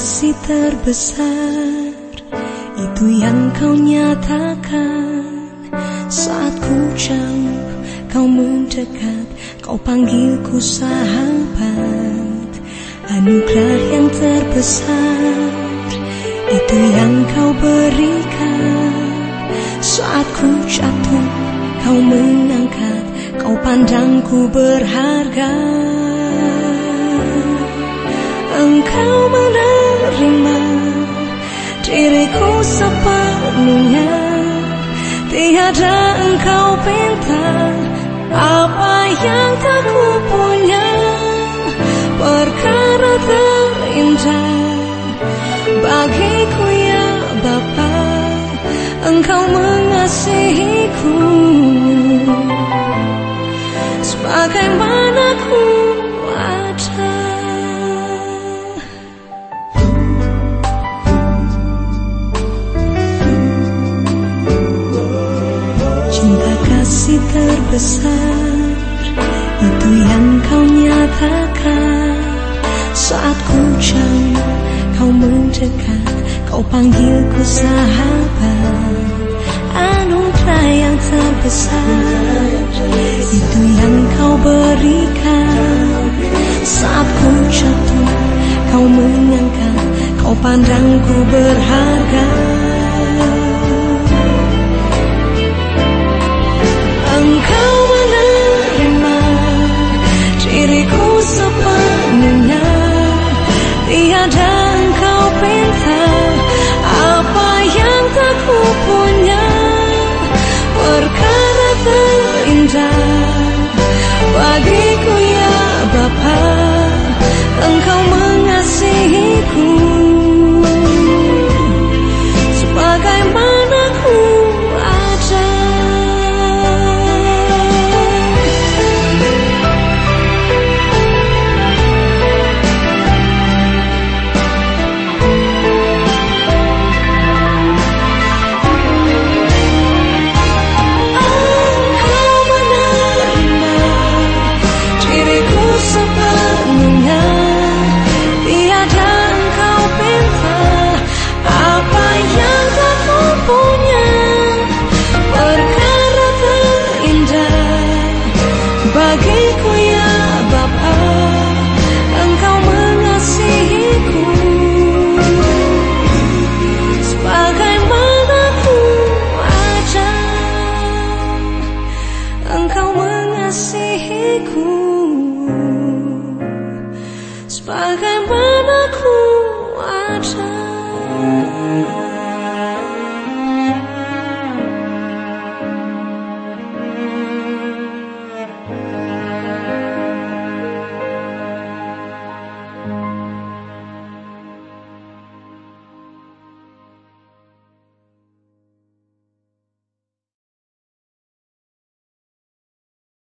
Kasih terbesar. Itu yang kau nyatakan. Saat ku jauh Kau mendekat Kau panggilku sahabat. Anugerah yang terbesar Itu yang kau berikan. Saat ku jatuh Kau mengangkat Kau pandangku berharga. Engkau menerima diriku sepenuhnya Tiada engkau pinta apa yang tak ku punya? Perkara terindah. Bagiku ya Bapa Engkau mengasihiku kasih terbesar. Itu yang kau nyatakan. Saat ku jauh kau mendekat Kau panggilku sahabat. Anugerah yang terbesar. Itu yang kau berikan. Saat ku jatuh kau mengangkat Kau pandangku berharga mengasihiku Paga